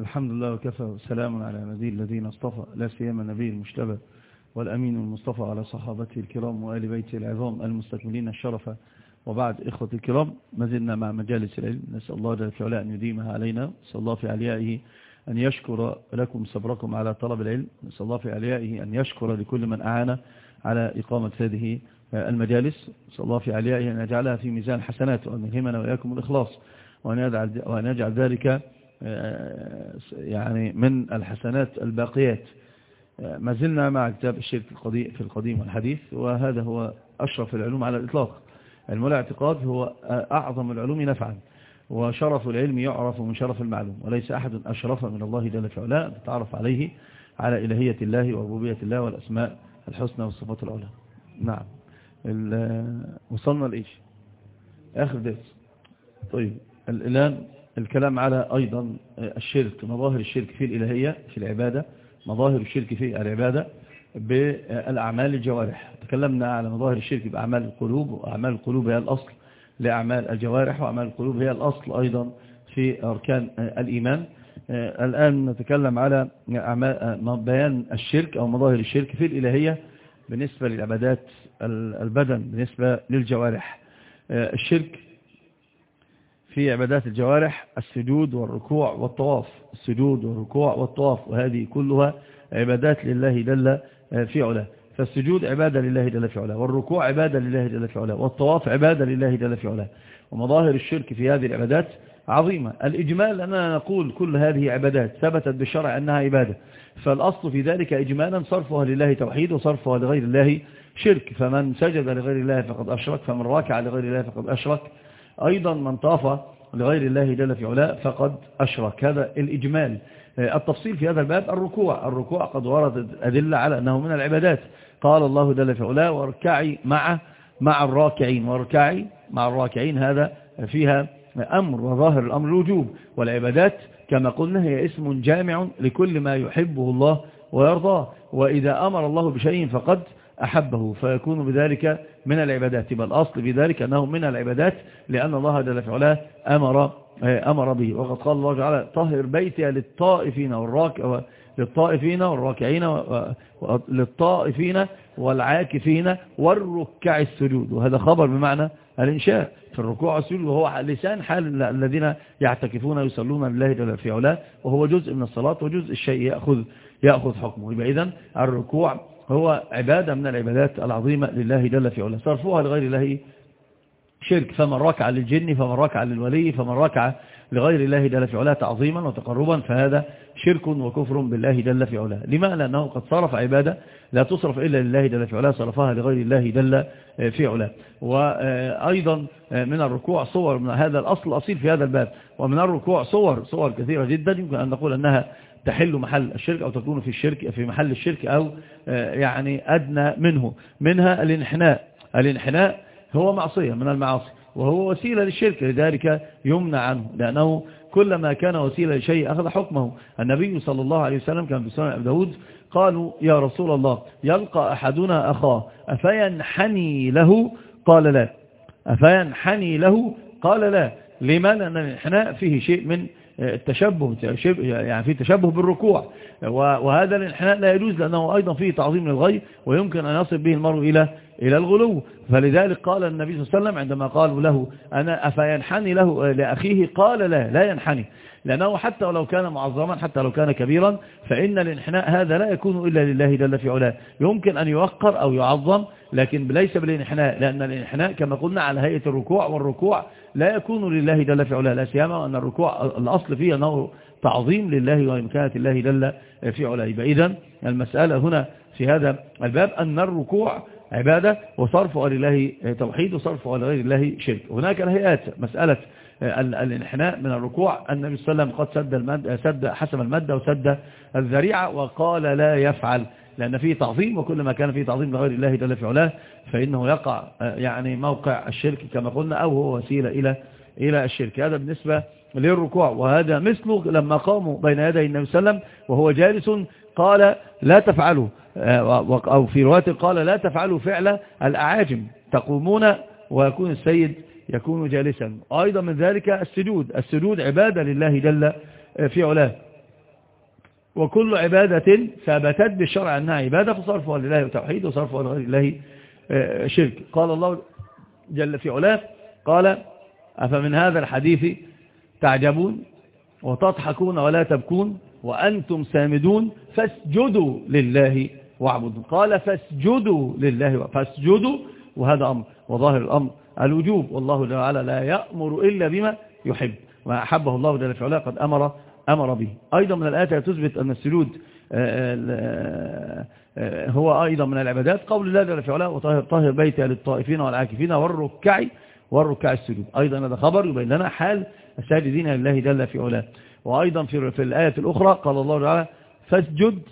الحمد لله وكفى وسلام على نبي الذين اصطفى لا سيما النبي المجتبى والأمين المصطفى على صحابته الكرام وآل بيته العظام المستكملين الشرف. وبعد إخوة الكرام ما زلنا مع مجالس العلم. نسأل الله جل في علاء أن يديمها علينا. نسأل الله في عليائه أن يشكر لكم صبركم على طلب العلم. نسأل الله في عليائه أن يشكر لكل من أعان على إقامة هذه المجالس. نسأل الله في عليائه أن يجعلها في ميزان حسنات وأن يلهمنا وإياكم الإخلاص وأن يجعل ذلك يعني من الحسنات الباقيات. ما زلنا مع كتاب الشرك في القديم والحديث وهذا هو أشرف العلوم على الإطلاق. علم الاعتقاد هو أعظم العلوم نفعا وشرف العلم يعرف من شرف المعلوم وليس أحد أشرف من الله جل في علاه. تتعرف عليه على إلهية الله وربوبية الله والأسماء الحسنى والصفات العلى. نعم. وصلنا لإيش آخر درس. طيب. الآن الكلام على أيضا الشرك مظاهر الشرك في الإلهية في العبادة مظاهر الشرك في العبادة بالأعمال الجوارح. تكلمنا على مظاهر الشرك بأعمال القلوب وأعمال القلوب هي الأصل لأعمال الجوارح وأعمال القلوب هي الأصل أيضا في أركان الإيمان. الآن نتكلم على بيان الشرك أو مظاهر الشرك في الإلهية بالنسبة للعبادات البدن بالنسبة للجوارح. الشرك في عبادات الجوارح السجود والركوع والطواف. السجود والركوع والطواف وهذه كلها عبادات لله جل في علاه فالسجود عبادة لله جل في علاه والركوع عبادة لله جل في علاه والطواف عبادة لله جل في علاه ومظاهر الشرك في هذه العبادات عظيمة. الإجمال أننا نقول كل هذه عبادات ثبتت بالشرع أنها عبادة. فالأصل في ذلك إجمالا صرفها لله توحيد وصرفها لغير الله شرك. فمن سجد لغير الله فقد أشرك فمن راكع لغير الله فقد أشرك. أيضا من طاف لغير الله جل في علاه فقد أشرك. هذا الإجمال. التفصيل في هذا الباب الركوع. الركوع قد وردت أدلة على أنه من العبادات. قال الله جل في علاه واركعي مع مع الراكعين. واركعي مع الراكعين هذا فيها أمر وظاهر الأمر الوجوب. والعبادات كما قلنا هي اسم جامع لكل ما يحبه الله ويرضاه. وإذا أمر الله بشيء فقد أحبه فيكون بذلك من العبادات. يبقى الأصل بذلك أنه من العبادات لأن الله جل في علاه أمر أمر به. وقد قال الله تعالى طهر بيتي للطائفين والراك للطائفين والراكعين للطائفين والعاكفين والركع السجود. وهذا خبر بمعنى الإنشاء في الركوع والسجود وهو لسان حال الذين يعتكفون ويصلون لله جل في علاه وهو جزء من الصلاة وجزء الشيء يأخذ يأخذ حكمه. يبقى إذن الركوع هو عبادة من العبادات العظيمة لله جل في علاه. صرفوها لغير الله شرك. فمن ركع للجن فمن ركع للولي فمن ركع لغير الله جل في علاه تعظيما وتقربا فهذا شرك وكفر بالله جل في علاه. لما لأنه قد صرف عبادة لا تصرف إلا لله جل في علاه صرفها لغير الله جل في علاه. وأيضا من الركوع صور من هذا الأصل الأصيل في هذا الباب. ومن الركوع صور صور كثيرة جدا يمكن أن نقول أنها تحل محل الشرك أو تكون في الشرك في محل الشرك أو يعني أدنى منه. منها الانحناء. الانحناء هو معصية من المعاصي وهو وسيلة للشرك لذلك يمنع عنه لأنه كلما كان وسيلة لشيء أخذ حكمه. النبي صلى الله عليه وسلم كان في سنة أبي داود قالوا يا رسول الله يلقى أحدنا أخاه أفينحني له؟ قال لا. أفينحني له؟ قال لا. لما لأن الانحناء فيه شيء من التشبه يعني فيه تشبه بالركوع. وهذا الانحناء لا يجوز لأنه أيضا فيه تعظيم للغي ويمكن أن يصل به المرء إلى إلى الغلو. فلذلك قال النبي صلى الله عليه وسلم عندما قالوا له أنا أفينحني له لأخيه؟ قال لا لا ينحني. لأنه حتى ولو كان معظما حتى لو كان كبيرا فإن الانحناء هذا لا يكون إلا لله جل في علاه. يمكن أن يوقر أو يعظم لكن ليس بالانحناء لأن الانحناء كما قلنا على هيئة الركوع والركوع لا يكون لله جل في علاه لا سيما أن الركوع الأصل فيه أنه تعظيم لله وإمكانة الله جل في علاه. إذا المسألة هنا في هذا الباب أن الركوع عبادة وصرفها لله توحيد وصرفها لغير الله شرك. هناك الهيئات مسألة الانحناء من الركوع. النبي صلى الله عليه وسلم قد سد, المد سد حسم المادة وسد الذريعة وقال لا يفعل لأن فيه تعظيم وكل ما كان فيه تعظيم لغير الله جل في علاه فإنه يقع يعني موقع الشرك كما قلنا أو هو وسيلة إلى إلى الشرك. هذا بالنسبة للركوع وهذا مثله لما قاموا بين يدي النبي صلى الله عليه وسلم وهو جالس قال لا تفعلوا أو في رواية قال لا تفعلوا فعل الأعاجم تقومون ويكون السيد يكون جالسا. أيضا من ذلك السجود السجود عبادة لله جل في علاه. وكل عبادة ثبتت بالشرع أنها عبادة فصرفها لله توحيد وصرفها لغير الله آه، شرك. قال الله جل في علاه قال أفمن هذا الحديث تعجبون وتضحكون ولا تبكون وأنتم سامدون فاسجدوا لله واعبدوا. قال فاسجدوا لله فاسجدوا وهذا أمر. وظاهر الأمر الوجوب. والله تعالى لا يأمر إلا بما يحب. ما أحبه الله جل في علاه قد أمر أمر به. أيضا من الآيات تثبت أن السجود آه، آه، آه، هو أيضا من العبادات. قول الله جل في علاه وطهر طهر بيتي للطائفين والعاكفين والركع والركع السجود. أيضا هذا خبر يبين لنا حال الساجدين لله جل في علاه. وأيضا في في الآية الأخرى قال الله تعالى فاسجد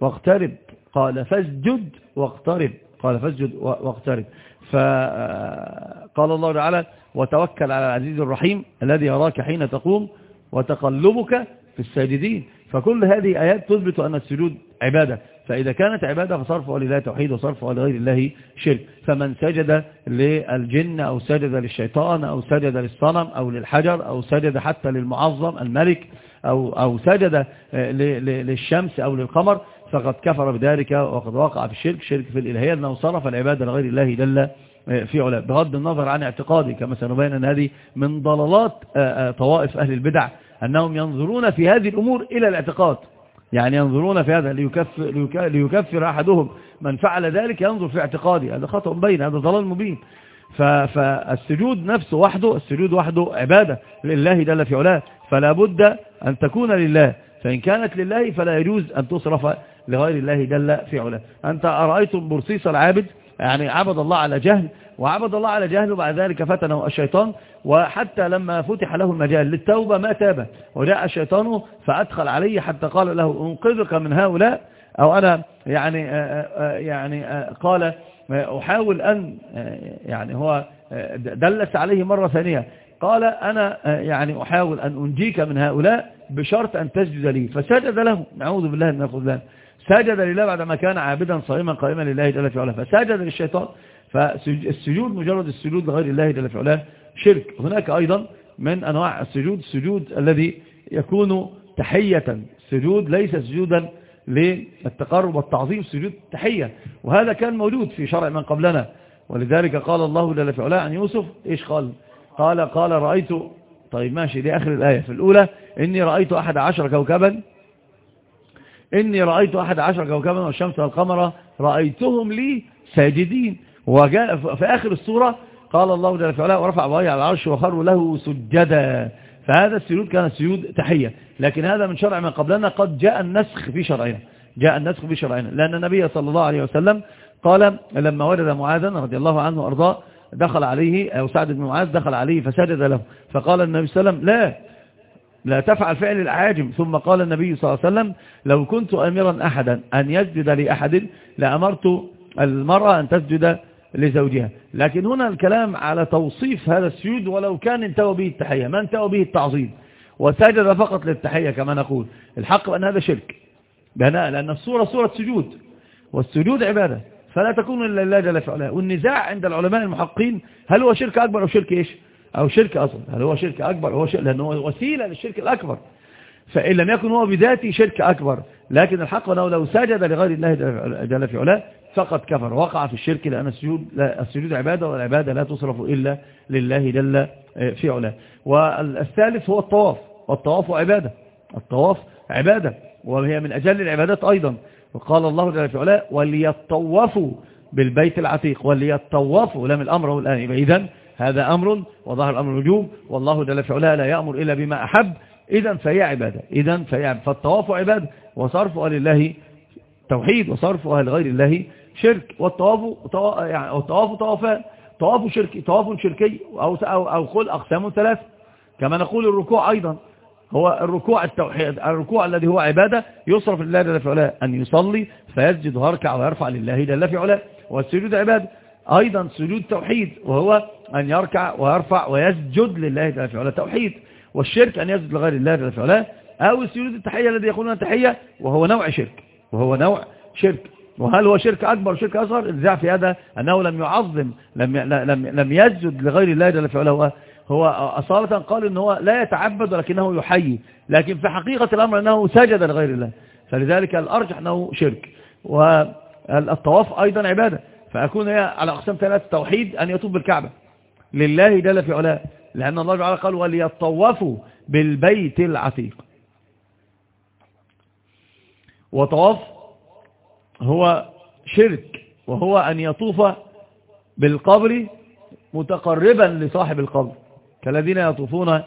واقترب. قال فاسجد واقترب. قال فاسجد واقترب. فقال الله تعالى وتوكل على العزيز الرحيم الذي يراك حين تقوم وتقلبك في الساجدين. فكل هذه آيات تثبت أن السجود عبادة. فإذا كانت عبادة فصرفها لله توحيد وصرفها لغير الله شرك. فمن سجد للجن أو سجد للشيطان أو سجد للصنم أو للحجر أو سجد حتى للمعظم الملك أو, أو سجد للشمس أو للقمر فقد كفر بذلك وقد وقع في الشرك. شرك في الإلهية أنه صرف العبادة لغير الله جل في علا بغض النظر عن اعتقادي كما سنبين أن هذه من ضلالات طوائف أهل البدع أنهم ينظرون في هذه الأمور إلى الاعتقاد. يعني ينظرون في هذا ليكفر, ليكفر أحدهم. من فعل ذلك ينظر في اعتقاده. هذا خطأ بين هذا ضلال مبين. فالسجود نفسه وحده السجود وحده عبادة لله جل في علاه. فلا بد أن تكون لله. فإن كانت لله فلا يجوز أن تصرف لغير الله جل في علاه. أنت أرأيتم برصيص العابد؟ يعني عبد الله على جهل وعبد الله على جهل وبعد ذلك فتنه الشيطان. وحتى لما فتح له المجال للتوبة ما تاب وجاء الشيطان فأدخل عليه حتى قال له أنقذك من هؤلاء أو أنا يعني يعني قال أحاول أن يعني هو دلس عليه مرة ثانية. قال أنا يعني أحاول أن أنجيك من هؤلاء بشرط أن تسجد لي. فسجد له نعوذ بالله من الخذلان سجد لله بعدما كان عابدا صائما قائما لله جل في علاه. فسجد للشيطان فالسجود مجرد السجود لغير الله جل في علاه. شرك. هناك أيضا من أنواع السجود السجود الذي يكون تحية. سجود ليس سجودا للتقرب والتعظيم سجود تحية. وهذا كان موجود في شرع من قبلنا. ولذلك قال الله جل في عن يوسف إيش قال؟ قال قال رأيت طيب ماشي دي آخر الآية. في الأولى إني رأيت أحد عشر كوكبا. إني رأيت أحد عشر كوكبا والشمس والقمر رأيتهم لي ساجدين. وجاء في آخر السورة قال الله جل وعلا ورفع أبويه على العرش وخروا له سجدا. فهذا السجود كان سجود تحية. لكن هذا من شرع من قبلنا قد جاء النسخ في شرعنا. جاء النسخ في شرعنا. لأن النبي صلى الله عليه وسلم قال لما وجد معاذا رضي الله عنه وأرضاه دخل عليه أو سعد بن معاذ دخل عليه فسجد له. فقال النبي صلى الله عليه وسلم لا لا تفعل فعل العاجم. ثم قال النبي صلى الله عليه وسلم لو كنت أمرا أحدا أن يسجد لأحد لأمرت المرأة أن تسجد لزوجها. لكن هنا الكلام على توصيف هذا السجود ولو كان انتوى به التحية ما انتوى به التعظيم. وسجد فقط للتحية كما نقول. الحق أن هذا شرك. لأن الصورة صورة سجود. والسجود عبادة. فلا تكون إلا لله جل فعلا والنزاع عند العلماء المحقين هل هو شرك أكبر أو شرك إيش؟ أو شرك أصغر هل هو شرك أكبر هو شرك؟ لأنه وسيلة للشرك الأكبر. فإن لم يكن هو بذاته شرك أكبر. لكن الحق أنه لو سجد لغير الله جل في علاه فقد كفر. وقع في الشرك لأن السجود, لا السجود عبادة والعبادة لا تصرف إلا لله جل في علاه. والثالث هو الطواف. والطواف عبادة. الطواف عبادة. وهي من أجل العبادات أيضا. وقال الله جل في علاه وليطوفوا بالبيت العتيق. وليطوفوا. لم الأمر والآن. إذن هذا أمر وظهر الأمر الوجوب. والله جل في علاه لا يأمر إلا بما أحب. إذا فهي عبادة. إذا فهي عبادة. فالطواف عبادة. وصرفها لله توحيد وصرفها لغير الله شرك والطواف يعني والطواف طوافان طواف شركي طواف شركي أو أو قل أقسام ثلاث. كما نقول الركوع أيضا هو الركوع التوحيد الركوع الذي هو عبادة يصرف لله جل في علاه أن يصلي فيسجد ويركع ويرفع لله جل في علاه والسجود عبادة. أيضا سجود توحيد وهو أن يركع ويرفع ويسجد لله جل في علاه توحيد والشرك أن يسجد لغير الله جل في علاه أو السجود التحية الذي يقولون التحية وهو نوع شرك. وهو نوع شرك. وهل هو شرك أكبر شرك أصغر؟ الزع في هذا أنه لم يعظم لم لم لم يسجد لغير الله جل في علاه هو أصالة قال إن هو لا يتعبد ولكنه يحيي. لكن في حقيقة الأمر أنه سجد لغير الله. فلذلك الأرجح أنه شرك. والطواف أيضا عبادة. فأكون هي على أقسام ثلاثة. توحيد أن يطوف بالكعبة. لله جل في علاه لأن الله تعالى قال وليطوفوا بالبيت العتيق. وطواف هو شرك وهو أن يطوف بالقبر متقربا لصاحب القبر كالذين يطوفون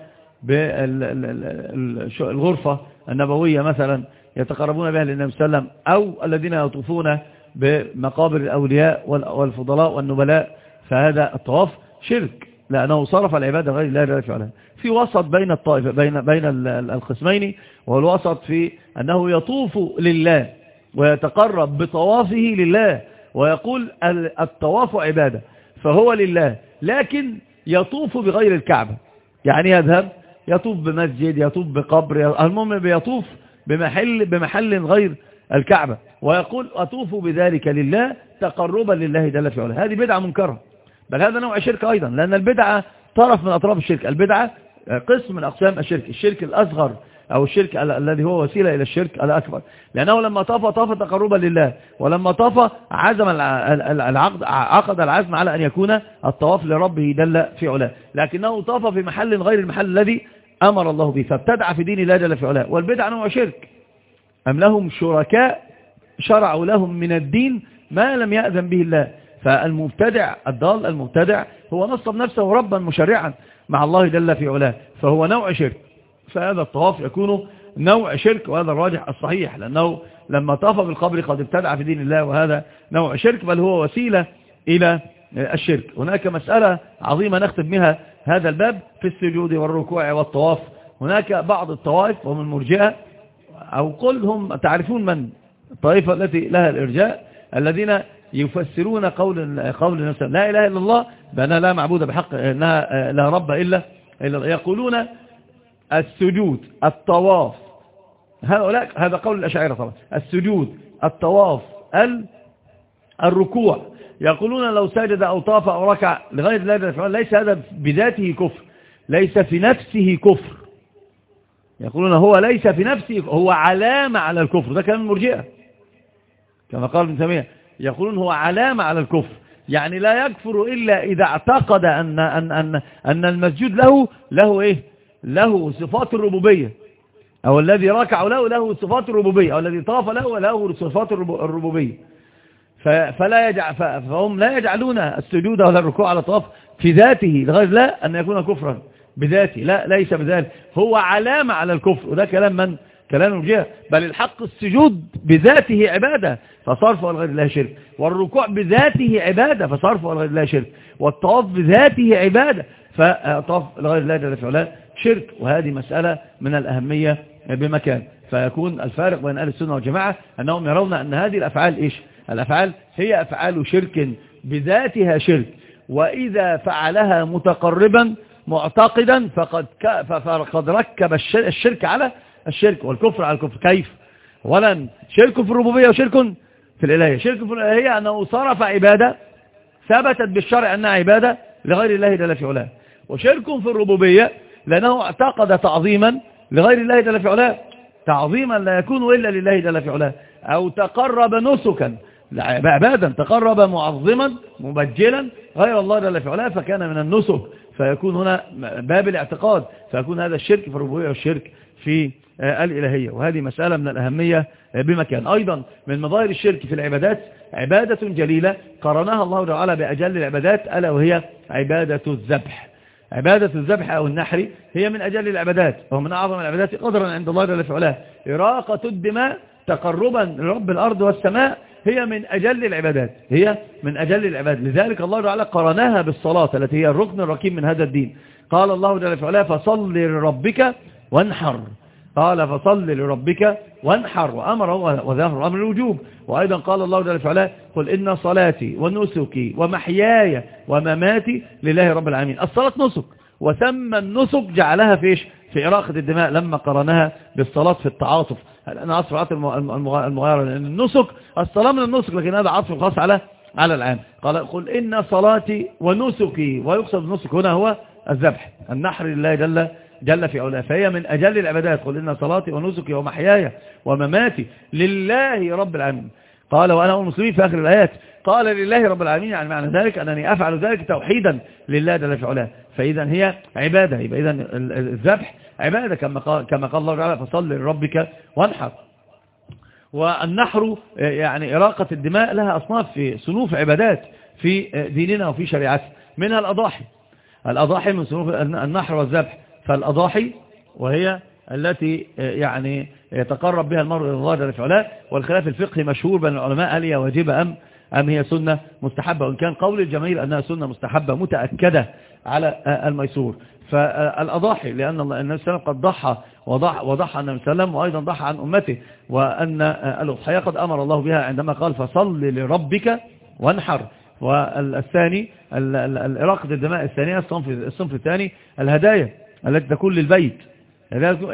بالغرفة النبوية مثلا يتقربون بها للنبي صلى الله عليه وسلم أو الذين يطوفون بمقابر الأولياء والفضلاء والنبلاء فهذا الطواف شرك. لأنه صرف العبادة غير الله جل وعلا في وسط بين الطائفة بين بين القسمين وهو الوسط في أنه يطوف لله ويتقرب بطوافه لله ويقول الطواف عبادة فهو لله لكن يطوف بغير الكعبة. يعني يذهب يطوف بمسجد يطوف بقبر المهم بيطوف بمحل, بمحل غير الكعبة ويقول أطوف بذلك لله تقربا لله جل في علاه هذه بدعة منكرة. بل هذا نوع شرك أيضا لأن البدعة طرف من أطراف الشرك. البدعة قسم من أقسام الشرك الشرك الأصغر أو الشرك الذي هو وسيلة إلى الشرك الأكبر. لأنه لما طاف طاف تقربا لله ولما طاف عزم العقد عقد العزم على أن يكون الطواف لربه دل في علاه. لكنه طاف في محل غير المحل الذي أمر الله به فابتدع في دين الله جل في علاه. والبدع نوع شرك. أم لهم شركاء شرعوا لهم من الدين ما لم يأذن به الله. فالمبتدع الضال المبتدع هو نصب نفسه ربا مشرعا مع الله جل في علاه فهو نوع شرك. فهذا الطواف يكون نوع شرك وهذا الراجح الصحيح لأنه لما طاف بالقبر قد ابتدع في دين الله وهذا نوع شرك بل هو وسيلة إلى الشرك. هناك مسألة عظيمة نختم بها هذا الباب في السجود والركوع والطواف. هناك بعض الطوائف وهم المرجئة أو قل هم تعرفون من؟ الطائفة التي لها الإرجاء الذين يفسرون قول قول لا إله إلا الله بأنها لا معبود بحق أنها لا رب إلا, إلا يقولون السجود الطواف. هؤلاء هذا قول الأشاعرة طبعا. السجود الطواف الركوع. يقولون لو سجد أو طاف أو ركع لغاية الله ليس هذا بذاته كفر ليس في نفسه كفر. يقولون هو ليس في نفسه هو علامة على الكفر. ده كلام المرجئة. كما قال ابن تيمية يقولون هو علامة على الكفر. يعني لا يكفر إلا إذا اعتقد أن, أن, أن, أن المسجود له له إيه؟ له صفات الربوبية. أو الذي ركع له له صفات الربوبية. أو الذي طاف له له صفات الربوبية. فلا يجعل فهم لا يجعلون السجود ولا الركوع على طواف في ذاته لغاية لا أن يكون كفرا بذاته. لا ليس بذلك. هو علامة على الكفر. وده كلام من؟ كلام الجهة بل الحق السجود بذاته عبادة فصرفه لغير الله شرك. والركوع بذاته عبادة فصرفه لغير الله شرك. والطواف بذاته عبادة فطاف لغير الله جل وعلا شرك. وهذه مسألة من الأهمية بمكان. فيكون الفارق بين أهل السنة والجماعة أنهم يرون أن هذه الأفعال إيش؟ الأفعال هي أفعال شرك بذاتها شرك. وإذا فعلها متقربا معتقدا فقد, فقد ركب الشرك على الشرك والكفر على الكفر. كيف؟ ولا شرك في الربوبية وشرك في الإلهية. شرك في الإلهية أنه صرف عبادة ثبتت بالشرع أنها عبادة لغير الله جل في علاه. وشرك في الربوبية لأنه اعتقد تعظيما لغير الله جل في علاه. تعظيما لا يكون إلا لله جل في علاه. أو تقرب نسكا عبادا تقرب معظما مبجلا غير الله جل في علاه فكان من النسك. فيكون هنا باب الاعتقاد فيكون هذا الشرك في الربوبية والشرك في الإلهية. وهذه مسألة من الأهمية بمكان. أيضا من مظاهر الشرك في العبادات عبادة جليلة قرنها الله تعالى بأجل العبادات ألا وهي عبادة الذبح. عبادة الذبح أو النحر هي من أجل العبادات وهو من أعظم العبادات قدرا عند الله جل وعلا إراقة الدماء تقربا لرب الأرض والسماء هي من أجل العبادات هي من أجل العبادات. لذلك الله تعالى قرناها بالصلاة التي هي الركن الركيم من هذا الدين. قال الله جل وعلا فصل لربك وانحر. قال فصل لربك وانحر. وأمر وذهر أمر الوجوب. وأيضا قال الله جل وعلا قل إن صلاتي ونسكي ومحياي ومماتي لله رب العالمين. الصلاة نسك. وثم النسك جعلها في إيش؟ في إراقة الدماء لما قرنها بالصلاة في التعاطف. أنا أصف المغايرة لأن النسك الصلاة من النسك لكن هذا عطف خاص على على العام قال قل إن صلاتي ونسكي ويقصد النسك هنا هو الذبح. النحر لله جل جل في علاه. فهي من أجل العبادات. قل إن صلاتي ونسكي ومحياي ومماتي لله رب العالمين. قال وأنا المسلمين في آخر الآيات. قال لله رب العالمين يعني معنى ذلك أنني أفعل ذلك توحيدا لله جل في علاه. فإذا هي عبادة يبقى إذا الذبح عبادة كما قال, كما قال الله تعالى فصل لربك وانحر. والنحر يعني إراقة الدماء لها أصناف في صنوف عبادات في ديننا وفي شريعتنا. منها الأضاحي الأضاحي من صنوف النحر والذبح. فالأضاحي وهي التي يعني يتقرب بها المرء إلى الله جل وعلا. والخلاف الفقهي مشهور بين العلماء هل هي واجبة أم أم هي سنة مستحبة؟ وإن كان قول الجماهير أنها سنة مستحبة متأكدة على الميسور. فالأضاحي لأن النبي صلى الله عليه وسلم قد ضحى وضحى, وضحى النبي صلى الله عليه وسلم وأيضا ضحى عن أمته وأن الأضحية قد أمر الله بها عندما قال فصل لربك وانحر. والثاني الإراقة الدماء الثانية الصنف, الصنف الثاني الهدايا التي تكون للبيت.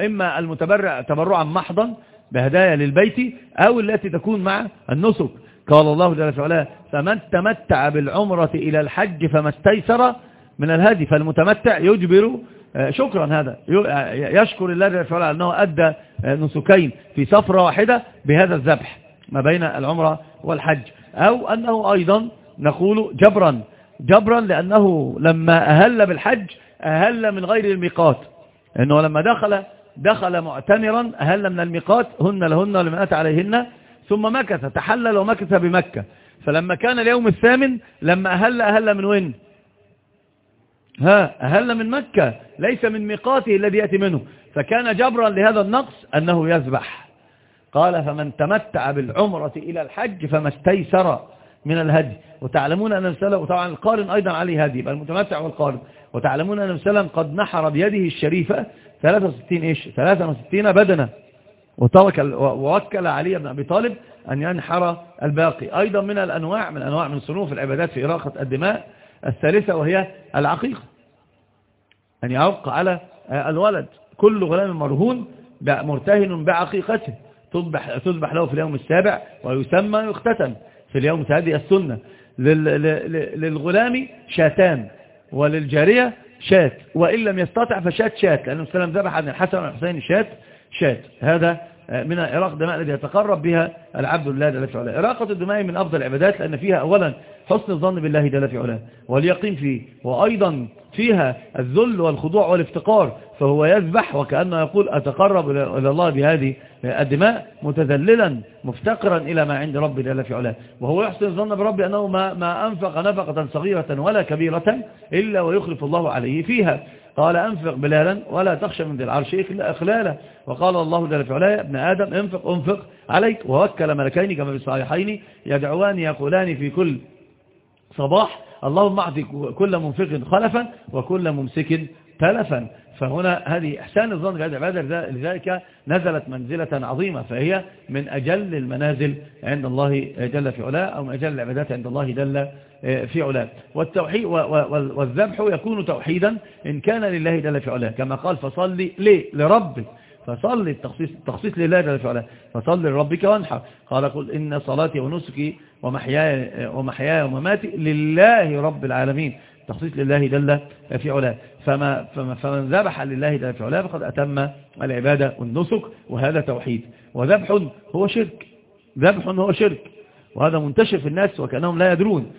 إما المتبرع تبرعا محضا بهدايا للبيت أو التي تكون مع النسك. قال الله جل وعلا فمن تمتع بالعمرة إلى الحج فما استيسر من الهدي فالمتمتع يجبر آه، شكرا هذا. آه، يشكر الله جل وعلا أنه أدى آه، نسكين في سفرة واحدة بهذا الذبح ما بين العمرة والحج. أو أنه أيضا نقول جبرا جبرا لأنه لما أهل بالحج أهل من غير الميقات. أنه لما دخل دخل معتمرا أهل من الميقات هن لهن ولمن أتى عليهن ثم مكث تحلل ومكث بمكة. فلما كان اليوم الثامن لما أهل أهل من وين؟ ها أهل من مكة ليس من ميقاته الذي يأتي منه. فكان جبرا لهذا النقص أنه يذبح. قال فمن تمتع بالعمرة إلى الحج فما استيسر من الهدي. وتعلمون أن السلام وطبعا القارن أيضا عليه هدي يبقى المتمتع والقارن وتعلمون أن السلام قد نحر بيده الشريفة 63 إيش؟ 63 بدنة وترك ووكل علي بن أبي طالب أن ينحر الباقي. أيضا من الأنواع من أنواع من صنوف العبادات في إراقة الدماء الثالثة وهي العقيقة. أن يعق على الولد. كل غلام مرهون مرتهن بعقيقته. تذبح, تذبح له في اليوم السابع ويسمى يختتن في اليوم هذه السنة. للغلام شاتان. وللجارية شات. وإن لم يستطع فشات شات. لأنه السلام ذبح عن الحسن والحسين شات شات. هذا من إراقة الدماء الذي يتقرب بها العبد لله جل في علاه إراقة الدماء من أفضل العبادات لأن فيها أولا حسن الظن بالله جل في علاه واليقين فيه. وأيضا فيها الذل والخضوع والافتقار. فهو يذبح وكأنه يقول أتقرب إلى الله بهذه الدماء متذللا مفتقرا إلى ما عند ربي جل في علاه وهو يحسن الظن بربي أنه ما, ما أنفق نفقة صغيرة ولا كبيرة إلا ويخلف الله عليه. فيها قال أنفق بلالا ولا تخشى من ذي العرش إخلالا. وقال الله جل في علاه ابن آدم انفق انفق عليك. ووكل ملكين كما في الصحيحين يدعوان يقولان في كل صباح. اللهم اعطي كل منفق خلفا وكل ممسك تلفا. فهنا هذه إحسان الظن بهذه العبادة لذلك نزلت منزلة عظيمة فهي من أجل المنازل عند الله جل في علاه أو من أجل العبادات عند الله جل في علاه. والتوحيد والذبح يكون توحيدا إن كان لله جل في علاه كما قال فصلي ليه لربك فصلي التخصيص, التخصيص لله جل في علاه فصلي لربك وانحر. قال قل إن صلاتي ونسكي ومحياي, ومحياي ومماتي لله رب العالمين تخصيص لله جل في علاه. فما فمن ذبح لله جل في علاه فقد أتم العبادة والنسك وهذا توحيد. وذبح هو شرك. ذبح هو شرك. وهذا منتشر في الناس وكأنهم لا يدرون.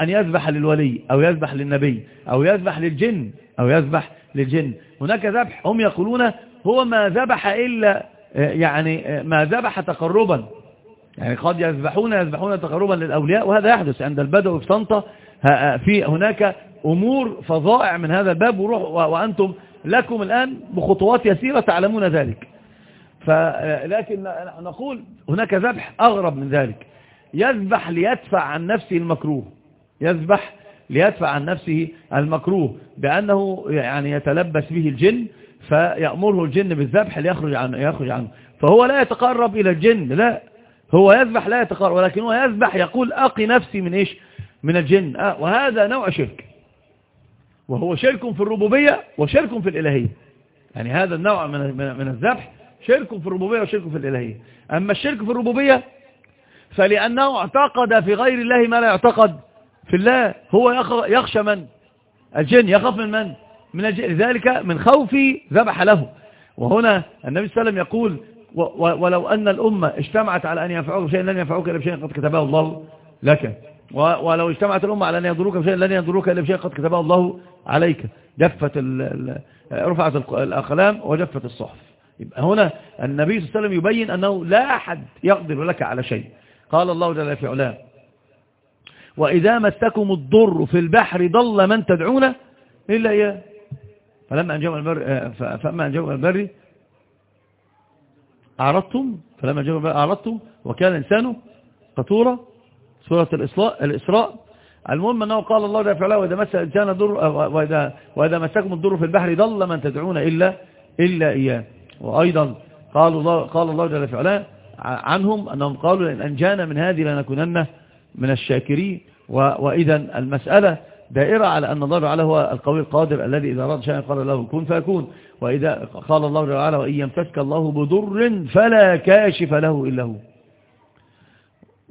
أن يذبح للولي أو يذبح للنبي أو يذبح للجن أو يذبح للجن. هناك ذبح هم يقولون هو ما ذبح إلا يعني ما ذبح تقربا. يعني قد يذبحون يذبحون تقربا للأولياء وهذا يحدث عند البدو في طنطا. في هناك أمور فظائع من هذا الباب وروح وأنتم لكم الآن بخطوات يسيرة تعلمون ذلك. لكن نقول هناك ذبح أغرب من ذلك. يذبح ليدفع عن نفسه المكروه. يذبح ليدفع عن نفسه المكروه. بأنه يعني يتلبس به الجن فيأمره الجن بالذبح ليخرج عنه, يخرج عنه. فهو لا يتقرب إلى الجن لا. هو يذبح لا يتقرب ولكن هو يذبح يقول أقي نفسي من إيش؟ من الجن. آه وهذا نوع شرك. وهو شرك في الربوبية وشرك في الإلهية. يعني هذا النوع من الذبح شرك في الربوبية وشرك في الإلهية. أما الشرك في الربوبية فلأنه اعتقد في غير الله ما لا يعتقد في الله. هو يخشى من؟ الجن. يخاف من من؟ من ذلك من خوفي ذبح له. وهنا النبي صلى الله عليه وسلم يقول ولو أن الأمة اجتمعت على أن ينفعوك بشيء لن ينفعوك إلا بشيء قد كتبه الله لك. ولو اجتمعت الأمة على أن يضروك بشيء لن يضروك إلا بشيء قد كتبه الله عليك. جفت رفعت الأقلام وجفت الصحف. يبقى هنا النبي صلى الله عليه وسلم يبين أنه لا أحد يقدر لك على شيء. قال الله جل في علاه وإذا مسكم الضر في البحر ضل من تدعون إلا إياه. فلما أنجوا البر فأما أنجوا البر أعرضتم فلما أنجوا البر أعرضتم وكان الإنسان قطورة سورة الإسراء, الإسراء. المهم أنه قال الله جل وعلا وإذا مس الإنسان ضر وإذا, وإذا مسكم الضر في البحر ضل من تدعون إلا إلا إياه. وأيضا قال الله قال الله جل وعلا عنهم أنهم قالوا إن أنجانا من هذه لنكونن من الشاكرين. وإذا المسألة دائرة على أن الله تعالى هو القوي القادر الذي إذا أراد شيئا قال له كن فيكون. وإذا قال الله تعالى وإن يمسك الله بضر فلا كاشف له إلا هو.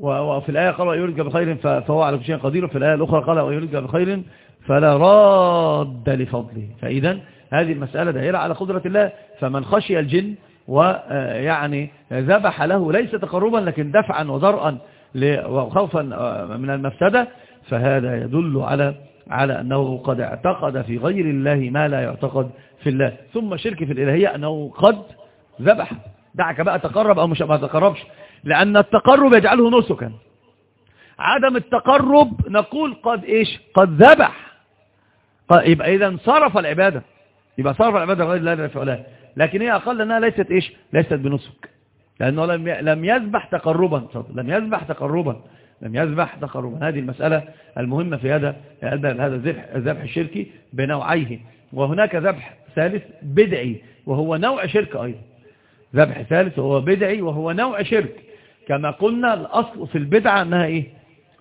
وفي الآية قال ويرجى بخير فهو على كل شيء قدير وفي الآية الأخرى قال ويرجى بخير فلا راد لفضله. فإذا هذه المسألة دائرة على قدرة الله فمن خشي الجن ويعني ذبح له ليس تقربا لكن دفعا وضرعا وخوفا من المفسدة فهذا يدل على على أنه قد اعتقد في غير الله ما لا يعتقد في الله. ثم شرك في الإلهية أنه قد ذبح. دعك بقى تقرب أو مش ما تقربش. لأن التقرب يجعله نسكا عدم التقرب نقول قد إيش؟ قد ذبح. يبقى إذا صرف العبادة. يبقى صرف العبادة غير الله فعلها لكن هي أقل أنها ليست إيش؟ ليست بنسك لأنه لم لم يذبح تقربا. لم يذبح تقربا. لم يذبح تقربا. هذه المسألة المهمة في هذا هذا الذبح الذبح الشركي بنوعيه. وهناك ذبح ثالث بدعي وهو نوع شرك أيضا. ذبح ثالث وهو بدعي وهو نوع شرك. كما قلنا الأصل في البدعة أنها إيه؟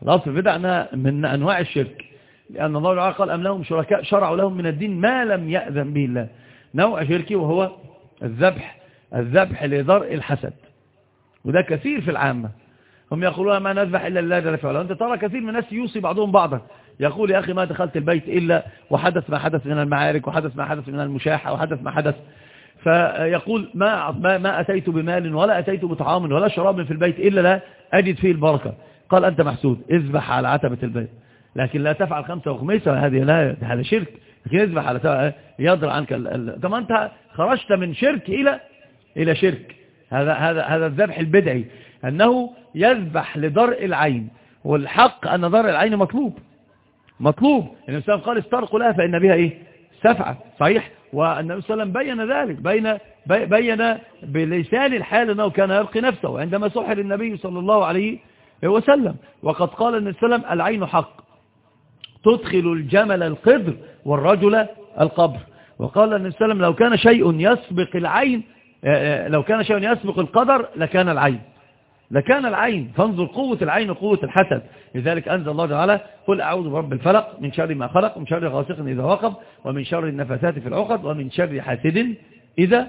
الأصل في البدعة أنها من أنواع الشرك. لأن الله تعالى قال أم لهم شركاء شرعوا لهم من الدين ما لم يأذن به الله. نوع شركي وهو الذبح الذبح لضرء الحسد. وده كثير في العامة. هم يقولون ما نذبح إلا الله جل وعلا. أنت ترى كثير من الناس يوصي بعضهم بعضا. يقول يا أخي ما دخلت البيت إلا وحدث ما حدث من المعارك وحدث ما حدث من المشاحة وحدث ما حدث. فيقول ما ما أتيت بمال ولا أتيت بطعام ولا شراب في البيت إلا لا أجد فيه البركة. قال أنت محسود اذبح على عتبة البيت. لكن لا تفعل خمسة وخميسة هذه لا هذا شرك. لكن اذبح على يضر عنك طب أنت خرجت من شرك إلى إلى شرك. هذا هذا هذا الذبح البدعي. أنه يذبح لضرء العين. والحق أن ضرء العين مطلوب. مطلوب. الإنسان قال استرقوا لها فإن بها إيه؟ سفعة صحيح؟ والنبي صلى الله عليه وسلم بين ذلك بين بين بلسان الحال أنه كان يلقي نفسه عندما سحر النبي صلى الله عليه وسلم. وقد قال النبي صلى الله عليه وسلم العين حق تدخل الجمل القدر والرجل القبر. وقال النبي صلى الله عليه وسلم لو كان شيء يسبق العين لو كان شيء يسبق القدر لكان العين. لكان العين فانظر قوة العين وقوة الحسد. لذلك أنزل الله تعالى قل أعوذ برب الفلق من شر ما خلق من شر غاسق إذا وقب ومن شر النفثات في العقد ومن شر حاسد إذا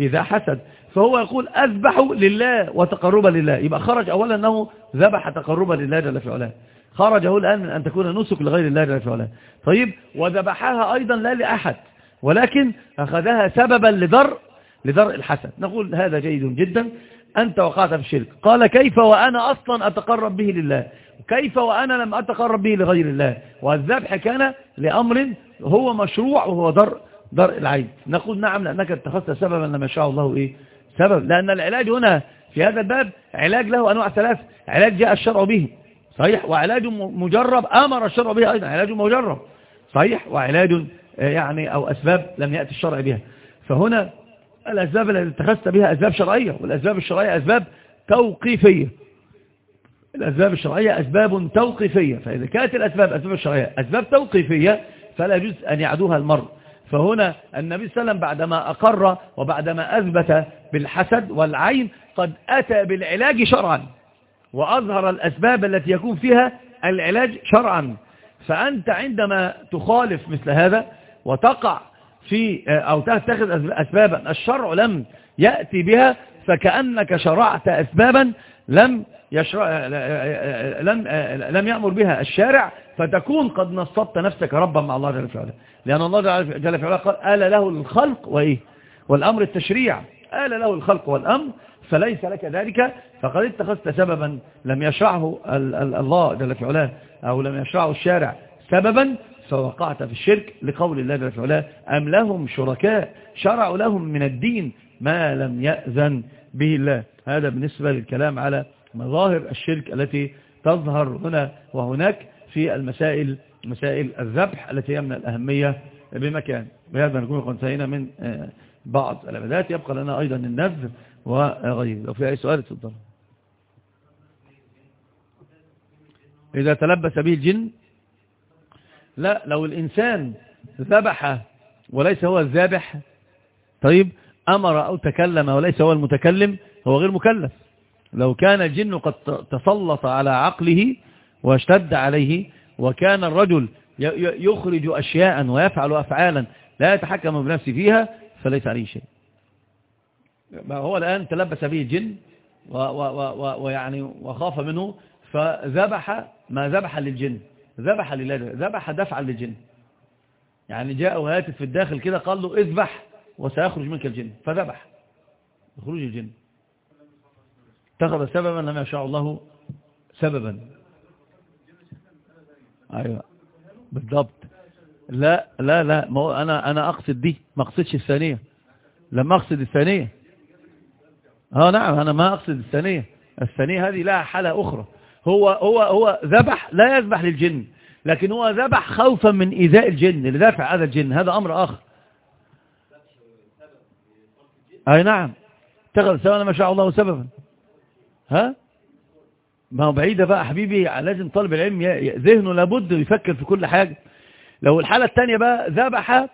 إذا حسد. فهو يقول أذبح لله وتقربا لله. يبقى خرج أولا أنه ذبح تقربا لله جل في علاه. خرج هو الآن من أن تكون نسك لغير الله جل في علاه. طيب وذبحها أيضا لا لأحد ولكن أخذها سببا لذر لذرء الحسد. نقول هذا جيد جدا. أنت وقعت في الشرك. قال كيف وأنا أصلا أتقرب به لله؟ كيف وأنا لم أتقرب به لغير الله؟ والذبح كان لأمر هو مشروع وهو در در العين. نقول نعم لأنك اتخذت سببا لما شاء الله إيه؟ سبب. لأن العلاج هنا في هذا الباب علاج له أنواع ثلاث. علاج جاء الشرع به. صحيح. وعلاج مجرب. أمر الشرع به أيضا. علاج مجرب. صحيح. وعلاج يعني أو أسباب لم يأتي الشرع بها. فهنا الأسباب التي اتخذت بها أسباب شرعية والأسباب الشرعية أسباب توقيفية. الأسباب الشرعية أسباب توقيفية فإذا كانت الأسباب أسباب الشرعية أسباب توقيفية فلا يجوز أن يعدوها المرء. فهنا النبي صلى الله عليه وسلم بعدما أقر وبعدما أثبت بالحسد والعين قد أتى بالعلاج شرعا وأظهر الأسباب التي يكون فيها العلاج شرعا. فأنت عندما تخالف مثل هذا وتقع في أو تتخذ أسبابا. الشرع لم يأتي بها فكأنك شرعت أسبابا لم يشرع لم لم يأمر بها الشارع فتكون قد نصبت نفسك ربا مع الله جل وعلا. لأن الله جل وعلا قال آل له الخلق وإيه؟ والأمر التشريع. آل له الخلق والأمر فليس لك ذلك فقد اتخذت سببا لم يشرعه الله جل وعلا أو لم يشرعه الشارع سببا فوقعت في الشرك لقول الله جل وعلا أم لهم شركاء؟ شرعوا لهم من الدين ما لم يأذن به الله. هذا بالنسبة للكلام على مظاهر الشرك التي تظهر هنا وهناك في المسائل مسائل الذبح التي هي من الأهمية بمكان. بهذا نكون قد انتهينا من آه، بعض العبادات يبقى لنا أيضا النذر وغيره. لو في أي سؤال تفضل إذا تلبس به الجن لا لو الإنسان ذبح وليس هو الذابح طيب أمر أو تكلم وليس هو المتكلم هو غير مكلف. لو كان الجن قد تسلط على عقله واشتد عليه وكان الرجل يخرج أشياء ويفعل أفعالا لا يتحكم بنفسه فيها فليس عليه شيء. هو الآن تلبس به الجن ويعني وخاف منه فذبح ما ذبح للجن. ذبح لله ذبح دفعا للجن. يعني جاء وهاتف في الداخل كده قال له اذبح وسيخرج منك الجن. فذبح. خروج الجن. اتخذ سببا لم يشاء الله سببا. أيوه. بالضبط. لا لا لا. ما هو أنا أنا أقصد دي ما أقصدش الثانية. لما أقصد الثانية. آه نعم أنا ما أقصد الثانية. الثانية هذه لها حالة أخرى. هو هو هو ذبح لا يذبح للجن لكن هو ذبح خوفا من إيذاء الجن لدافع هذا الجن هذا أمر آخر. أي نعم. اتخذ سببا ما شاء الله سببا. ها؟ ما هو بعيدة بقى حبيبي لازم طالب العلم ذهنه لابد يفكر في كل حاجة. لو الحالة الثانية بقى ذبح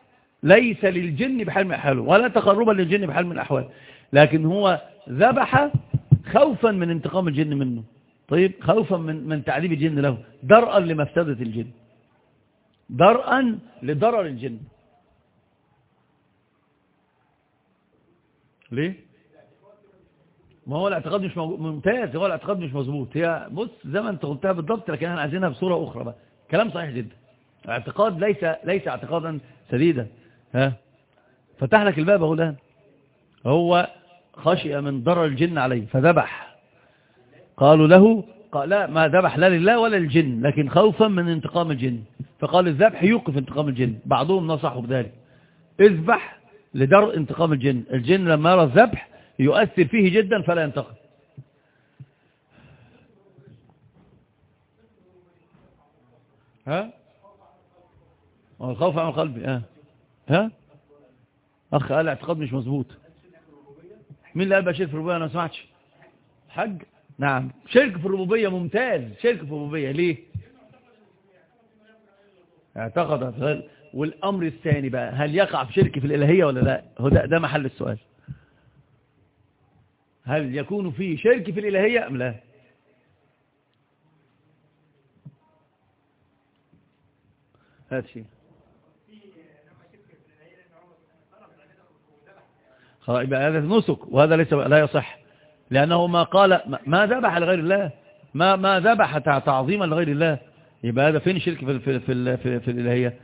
ليس للجن بحال من أحواله ولا تقربا للجن بحال من الأحوال لكن هو ذبح خوفا من انتقام الجن منه. طيب خوفا من من تعذيب الجن له درءا لمفسدة الجن. درءا لضرر الجن. ليه؟ ما هو الاعتقاد مش ممتاز هو الاعتقاد مش مظبوط. هي بص زي ما انت قلتها بالضبط لكن إحنا عايزينها بصورة أخرى بقى. كلام صحيح جدا. اعتقاد ليس ليس اعتقادا سديدا. ها؟ فتح لك الباب أهو الآن. هو خشي من ضرر الجن عليه فذبح. قالوا له قال لا ما ذبح لا لله ولا للجن لكن خوفا من انتقام الجن. فقال الذبح يوقف انتقام الجن. بعضهم نصحوا بذلك. اذبح لدرء انتقام الجن. الجن لما يرى الذبح يؤثر فيه جدا فلا ينتقم. ها؟ الخوف عن قلبي ها؟ ها؟ أخ قال اعتقاد مش مظبوط. مين اللي قال شرك في الربوبيه أنا ما سمعتش. حج نعم. شرك في الربوبية ممتاز. شرك في الربوبية. ليه؟ اعتقد. والأمر الثاني بقى هل يقع في شرك في الإلهية ولا لا؟ هو ده, ده محل السؤال. هل يكون فيه شرك في الإلهية أم لا؟ هذا شيء يبقى هذا نسك وهذا ليس لا يصح. لأنه ما قال ما ذبح لغير الله. ما ما ذبح تعظيما لغير الله. يبقى هذا فين الشرك في في في, في, في الإلهية؟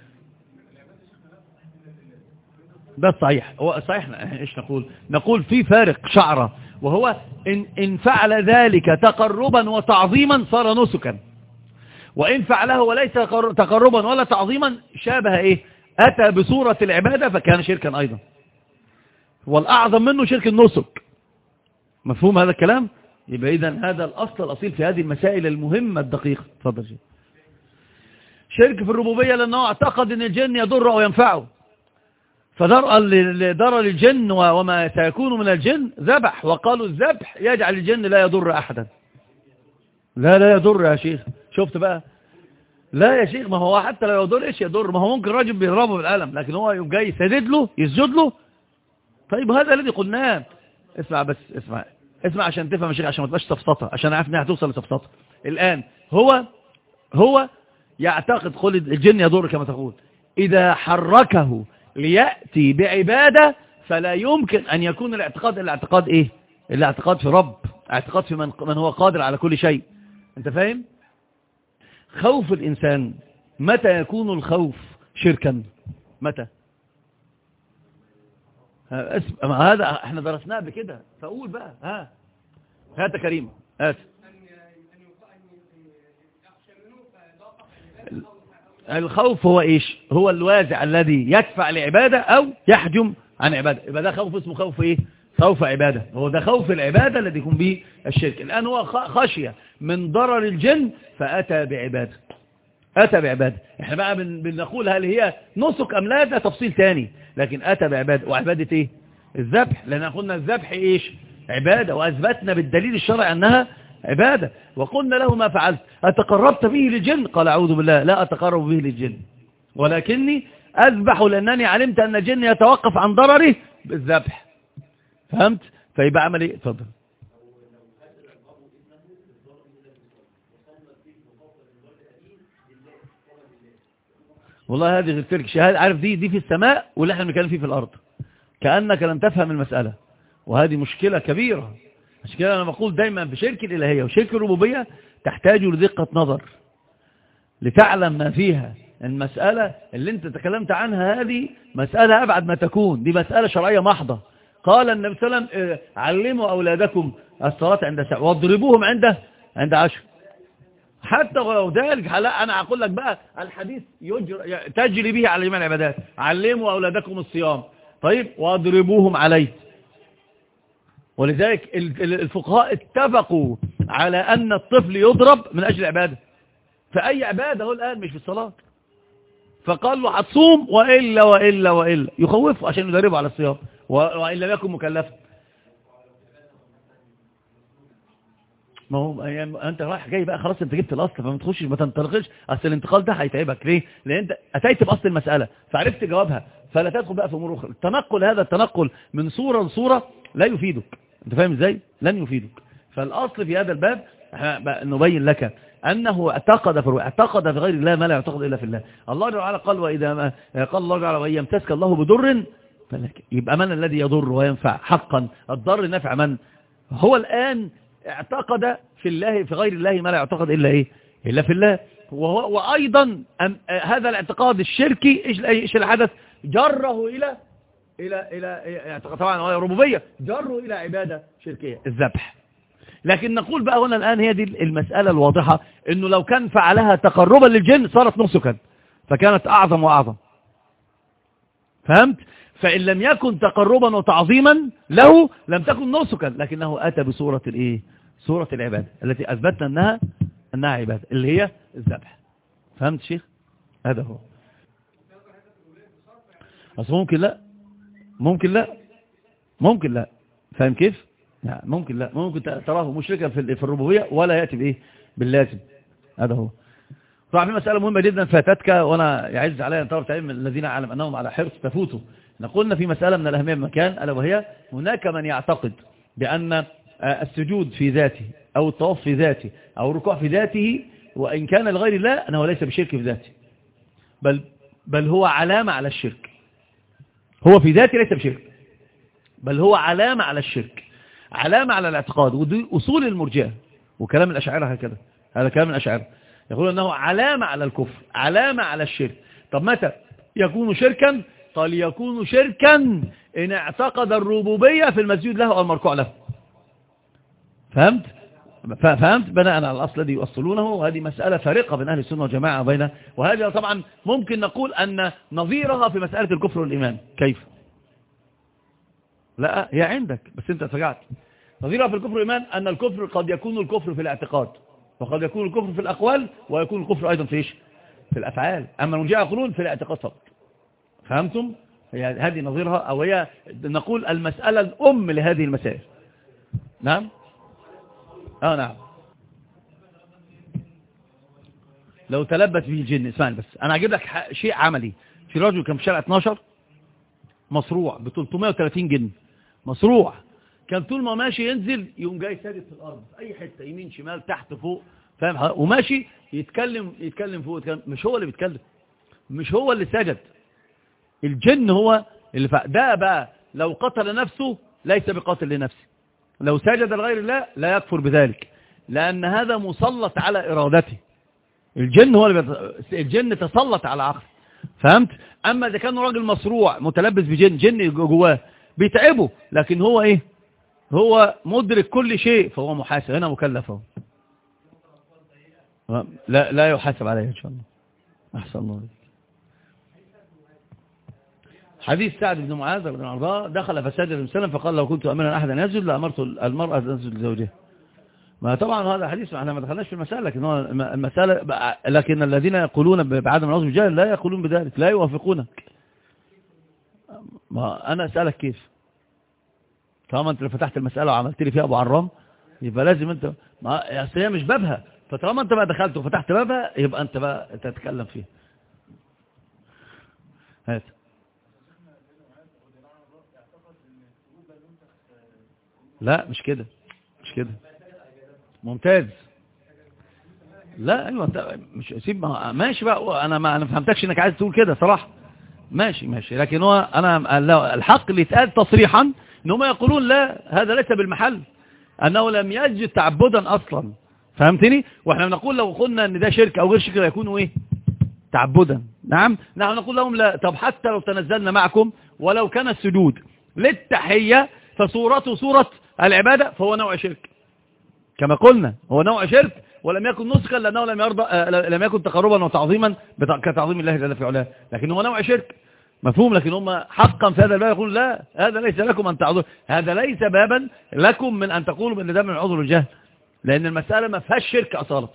ده صحيح. هو صحيح إيش نقول؟ نقول في فارق شعرة وهو إن, إن فعل ذلك تقربا وتعظيما صار نسكا. وإن فعله وليس تقربا ولا تعظيما شابه إيه؟ أتى بصورة العبادة فكان شركا أيضا. والأعظم منه شرك النسك. مفهوم هذا الكلام؟ يبقى إذن هذا الأصل الأصيل في هذه المسائل المهمة الدقيقة. تفضل شيء شرك في الربوبية لأنه أعتقد أن الجن يضر أو ينفعه فدرءا لضرر الجن وما سيكون من الجن ذبح. وقالوا الذبح يجعل الجن لا يضر أحدا. لا لا يضر يا شيخ. شفت بقى؟ لا يا شيخ ما هو حتى لو يضر إيش يضر؟ ما هو ممكن راجل بيضربه بالقلم لكن هو جاي يسدد له يسجد له. طيب هذا الذي قلناه. اسمع بس اسمع. اسمع عشان تفهم يا شيخ عشان ما تبقاش سفسطه عشان عارف إنها هتوصل لسفسطه الآن هو هو يعتقد قل الجن يضر كما تقول. إذا حركه ليأتي بعبادة فلا يمكن أن يكون الاعتقاد إلا اعتقاد إيه؟ الاعتقاد في رب اعتقاد في من, من هو قادر على كل شيء. أنت فاهم؟ خوف الإنسان متى يكون الخوف شركا؟ متى؟ هذا إحنا درسناه بكده فقول بقى ها. هات كريم هات. الخوف هو إيش؟ هو الوازع الذي يدفع لعبادة أو يحجم عن عبادة. يبقى ده خوف اسمه خوف إيه؟ خوف عبادة. هو ده خوف العبادة الذي يكون به الشرك. الآن هو خشية من ضرر الجن فأتى بعبادة. أتى بعبادة إحنا بقى بنقول هل هي نسك أم لا؟ ده تفصيل تاني. لكن أتى بعبادة وعبادة إيه؟ الذبح. لأن قلنا الذبح إيش؟ عبادة. وأثبتنا بالدليل الشرعي أنها عبادة. وقلنا له ما فعلت. أتقربت به للجن؟ قال أعوذ بالله. لا أتقرب به للجن. ولكني أذبح لأنني علمت أن الجن يتوقف عن ضرره بالذبح. فهمت؟ فيبقى عمل إيه اتفضل. والله هذه غير شهادة عارف دي دي في السماء واللي إحنا بنتكلم فيه في الأرض. كأنك لم تفهم المسألة. وهذه مشكلة كبيرة. عشان كده أنا بقول دايما بشرك الإلهية. وشرك الربوبية تحتاج لدقة نظر. لتعلم ما فيها. المسألة اللي انت تكلمت عنها هذه مسألة أبعد ما تكون. دي مسألة شرعية محضة. قال النبي صلى الله عليه وسلم علموا أولادكم الصلاة عند ساعة واضربوهم عنده عند عشر. حتى ولو ذلك لا أنا أقول لك بقى الحديث يجري تجري به على جميع العبادات علموا أولادكم الصيام. طيب واضربوهم عليه. ولذلك الفقهاء اتفقوا على أن الطفل يضرب من أجل العبادة فأي عبادة هو الآن مش في الصلاة. فقال له هتصوم وإلا وإلا وإلا. يخوفه عشان يدربه على الصيام. وإن لم يكن مكلفا. ما هو أنت رايح جاي بقى خلاص أنت جبت الأصل فما تخشش ما تنطلقش أصل الانتقال ده هيتعبك. ليه؟ لأن أنت اتيت باصل المسألة فعرفت جوابها. فلا تدخل بقى في أمور أخرى. التنقل هذا التنقل من صورة لصورة لا يفيدك. أنت فاهم إزاي؟ لن يفيدك. فالأصل في هذا الباب نبين لك أنه اعتقد في اعتقد في غير الله ما لا يعتقد إلا في الله. الله تعالى قال وإذا ما قال الله تعالى وإن يمتسك الله بضر يبقى من الذي يضر وينفع؟ حقا. الضر نفع من؟ هو الآن اعتقد في الله في غير الله ما لا يعتقد إلا إيه؟ إلا في الله. وأيضا هذا الاعتقاد الشركي إيش إيش الحدث؟ جره إلى إلى إلى طبعا ربوبية. جره إلى عبادة شركية الذبح. لكن نقول بقى هنا الآن هي دي المسألة الواضحة إنه لو كان فعلها تقربا للجن صارت نسكا فكانت أعظم وأعظم. فهمت؟ فإن لم يكن تقربا وتعظيما له لم تكن نسكا لكنه أتى بصورة الإيه؟ صورة العبادة التي أثبتنا أنها أنها عبادة اللي هي الذبح. فهمت شيخ؟ هذا هو. أصل ممكن لا ممكن لا ممكن لا. فاهم كيف؟ نعم ممكن لا. ممكن تراه مشركا في الربوبية ولا يأتي بإيه؟ باللازم. هذا هو. طبعا في مسألة مهمة جدا فاتتك وأنا يعز علي أن طلبة علم الذين أعلم أنهم على حرص تفوتوا. نقولنا في مسألة من الأهمية بمكان ألا وهي هناك من يعتقد بأن السجود في ذاته أو الطواف في ذاته أو الركوع في ذاته وإن كان لغير الله أنه ليس بشرك في ذاته. بل, بل هو علامة على الشرك. هو في ذاته ليس بشرك. بل هو علامة على الشرك. علامة على الاعتقاد ودي أصول المرجئة وكلام الأشعار هكذا. هذا كلام الأشعار. يقول أنه علامة على الكفر علامة على الشرك. طب متى؟ يكون شركا؟ قال يكون شركا إن اعتقد الربوبية في المسجد له أو المركوع له. فهمت؟ فهمت؟ بناء على الأصل الذي يؤصلونه وهذه مسألة فارقة بين أهل السنة والجماعة بين وهذه طبعا ممكن نقول أن نظيرها في مسألة الكفر والإيمان. كيف؟ لا هي عندك بس أنت تفجعت نظيرها في الكفر والإيمان أن الكفر قد يكون الكفر في الاعتقاد وقد يكون الكفر في الأقوال ويكون الكفر أيضا في إيش؟ في الأفعال. أما المرجئة يقولون في الاعتقاد فقط. فهمتم؟ هذه نظيرها أو هي نقول المسألة الأم لهذه المسائل. نعم؟ آه نعم. لو تلبت به الجن اسمعني بس. أنا أجيب لك شيء عملي. في رجل كان في شارع 12 مصروع ب 330 جن. مصروع. كان طول ما ماشي ينزل يقوم جاي ساجد في الأرض. أي حتة يمين شمال تحت فوق. فاهم؟ وماشي يتكلم يتكلم فوق يتكلم. مش هو اللي بيتكلم. مش هو اللي سجد. الجن هو اللي فعل ده بقى لو قتل نفسه ليس بقاتل لنفسه. لو سجد لغير الله لا يكفر بذلك لأن هذا مسلط على إرادته. الجن هو اللي. الجن تسلط على عقل فهمت؟ أما إذا كان راجل مصروع متلبس بجن جن جواه بيتعبه. لكن هو إيه؟ هو مدرك كل شيء فهو محاسب. هنا مكلف هو لا لا يحاسب عليه إن شاء الله. أحسن الله حديث سعد بن معاذ بن عرضاء دخل فساد النبي صلى فقال لو كنت أمنا أحدا يسجد لامرت المرأة ان تسجد لزوجها. ما طبعا هذا حديث إحنا ما دخلناش في المسألة لكن هو المسألة لكن الذين يقولون بعدم العظم الجاهل لا يقولون بذلك لا يوافقونك ما أنا أسألك كيف؟ طالما أنت فتحت المسألة وعملت لي فيها أبو عرام يبقى لازم أنت ما أصل هي مش بابها. فطالما أنت بقى دخلت وفتحت بابها يبقى أنت بقى تتكلم فيها. هات. لا مش كده مش كده. ممتاز. لا أيوه أنت مش سيب ماشي بقى أنا ما أنا فهمتكش إنك عايز تقول كده صراحة. ماشي ماشي. لكن هو أنا الحق اللي اتقال تصريحا إن هم يقولون لا هذا ليس بالمحل أنه لم يسجد تعبدا أصلا. فهمتني؟ وإحنا بنقول لو قلنا إن ده شرك أو غير شرك يكون إيه؟ تعبدا. نعم؟ نحن نقول لهم لا. طب حتى لو تنزلنا معكم ولو كان السجود للتحية فصورته صورة العبادة فهو نوع شرك. كما قلنا هو نوع شرك ولم يكن نسخا لأنه لم يرضى لم يكن تقربا وتعظيما كتعظيم الله جل في علاه. لكن هو نوع شرك. مفهوم؟ لكن هم حقا في هذا الباب يقول لا هذا ليس لكم أن تعذروا هذا ليس بابا لكم من أن تقولوا بأن ده من عذر الجهل. لأن المسألة ما فيهاش شرك أصالة.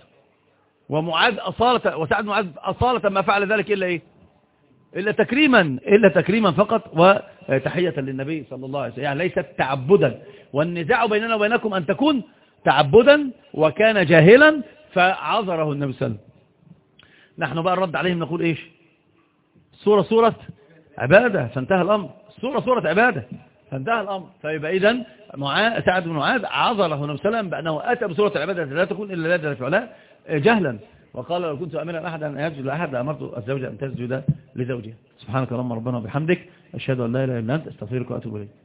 ومعاذ أصالة وسعد معاذ أصالة ما فعل ذلك إلا إيه؟ إلا تكريما إلا تكريما فقط وتحية للنبي صلى الله عليه وسلم. يعني ليست تعبدا. والنزاع بيننا وبينكم أن تكون تعبدا وكان جاهلا فعذره النبي صلى الله عليه وسلم. نحن بقى الرد عليهم نقول إيش؟ صورة صورة عبادة فانتهى الأمر. صورة صورة عبادة فانتهى الأمر. فيبقى إذن سعد بن معاذ عذره النبي صلى الله عليه وسلم بأنه أتى بصورة العبادة لا تكون إلا لا في علاه جهلا. وقال لو كنت أمرا أحدا أن يسجد لأحد لأمرت الزوجة أن تسجد لزوجها. سبحانك اللهم ربنا وبحمدك أشهد أن لا إله إلا أنت أستغفرك وأتوب إليك.